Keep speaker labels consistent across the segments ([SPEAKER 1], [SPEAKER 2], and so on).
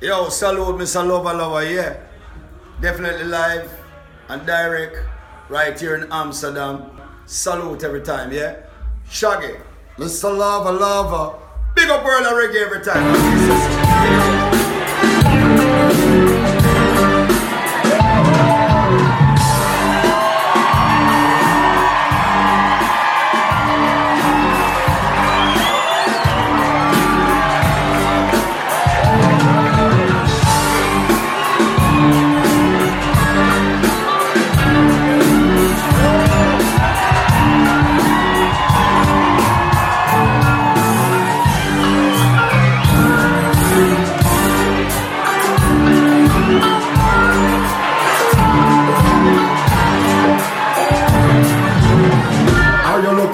[SPEAKER 1] Yo, salute Mr. Lover Lover, yeah. Definitely live and direct right here in Amsterdam. Salute every time, yeah. Shaggy, Mr. Lover Lover. Big up world of reggae every time.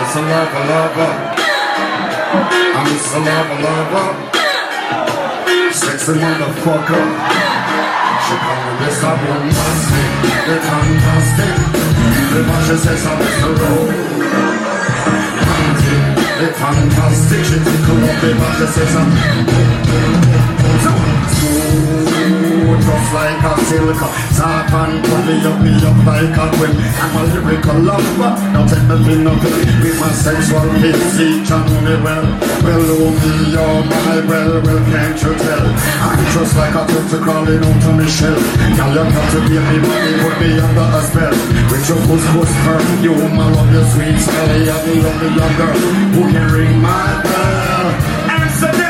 [SPEAKER 2] lover. Mr. Lover, lover. Uh. I'm Mr. Lover, lover. Uh. Sexy motherfucker. She call me Mr. Boombastic. The fantastic. The much she says I'm Mr. Romantic. The fantastic. She tickle up the much she says I'm Just like a silk Tap and me up, me up like a whip I'm a lyrical lover, now take me pin up With my sexual kiss, each and me well. Well, oh me, oh my, well, well, can't you tell? I'm just like a turtle crawling out of my shell. Girl, you got to be me body, put me under a spell. With your couscous perfume, I love your sweet smell You're the only young girl who can ring my bell. Amsterdam,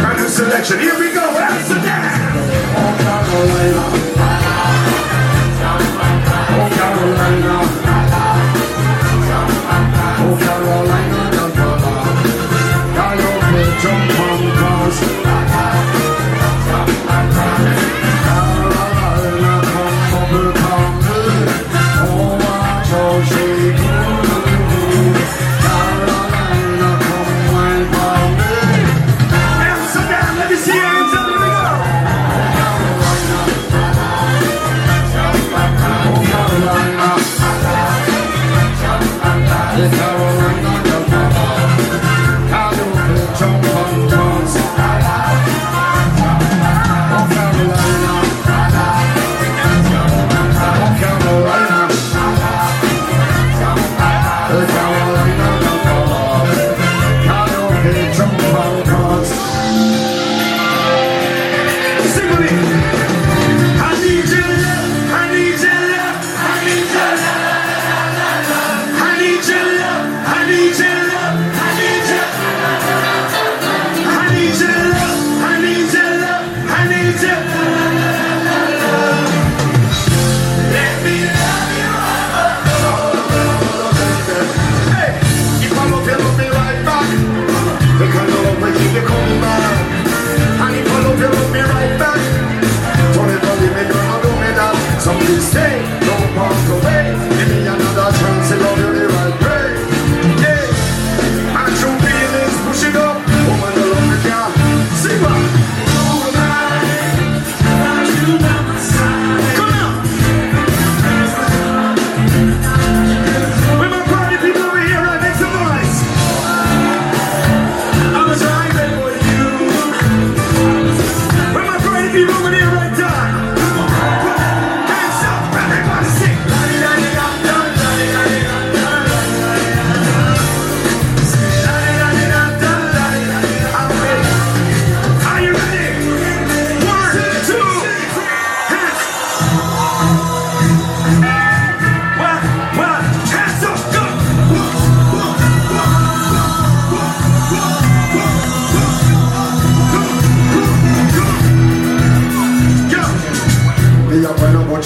[SPEAKER 2] Brand new selection, here we go, Amsterdam!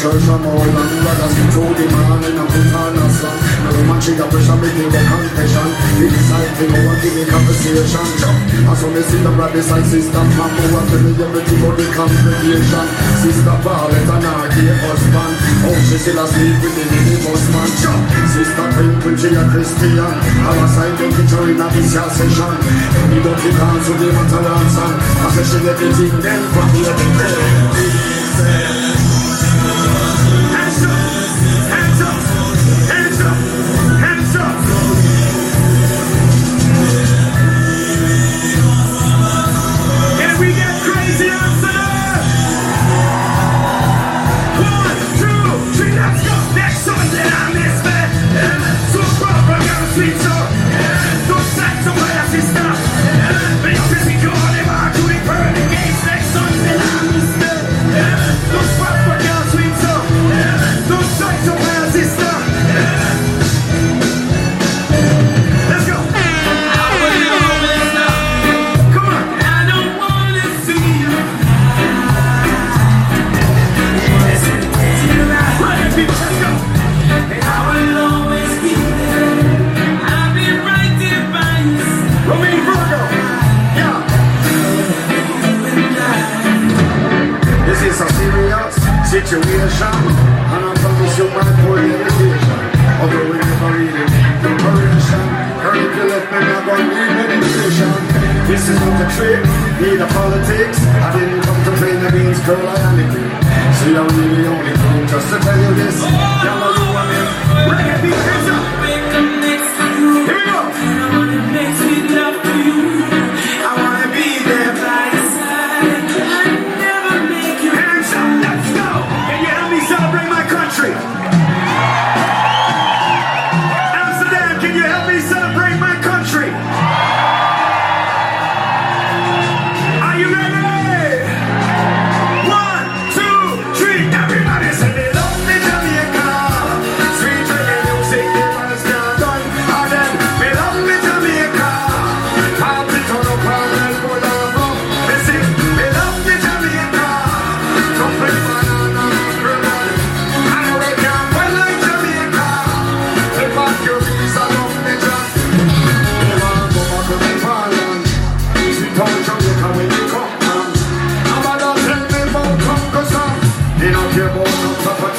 [SPEAKER 2] Church and more than brothers To the man in a put on a song No woman she got pressure me give a confession. Me go and give me conversation. And so me see the brothers and sister who want to me everything about the congregation Sister Paulette and her gay husband. Oh she still asleep with the minibus man. Sister Twinkle she a Christian. Alongside the picture in a year session. Me don't on to the matter answer. I say she get the thing then from here to there
[SPEAKER 3] girl, I the king See, only you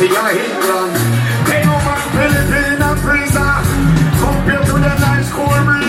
[SPEAKER 2] Party or They know my Filipina prison compared to the nice corner.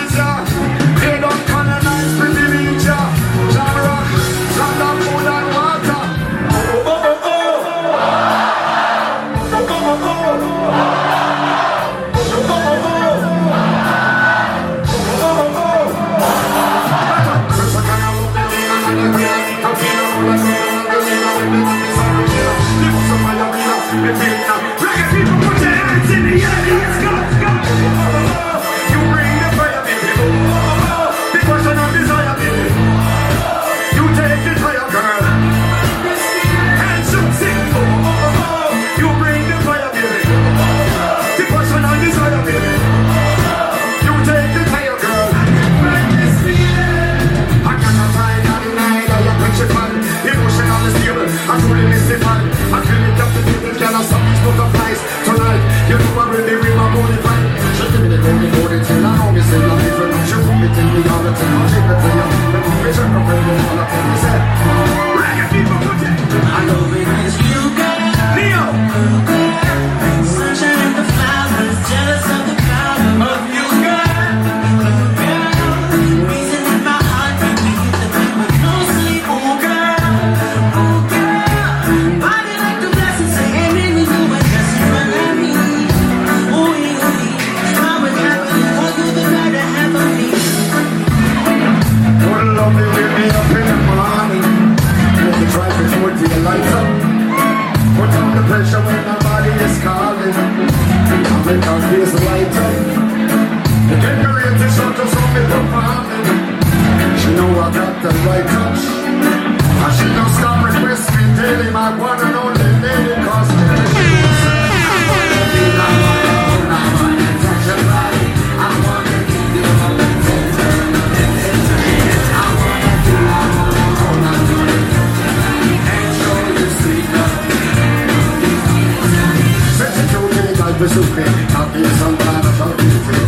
[SPEAKER 2] I talk to you
[SPEAKER 3] too.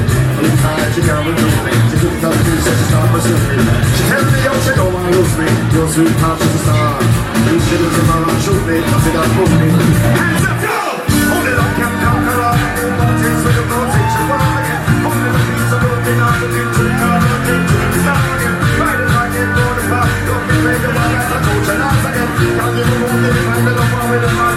[SPEAKER 3] Inside she come and do me.
[SPEAKER 2] She took up two says she start pursuing me. She tells me, oh, she don't want to lose me. You're soon pop, she's a star. You should have been around, shoot me. I think I'll move me. Hands up, go! Only I can conquer all. Things with the roads in Chihuahua. Only the peace of the thing I'm looking to come. I'm looking to the star. Right as I get born, if I don't
[SPEAKER 3] get ready,
[SPEAKER 2] I got a coach I'm second. I'll give a move, if I'm the one.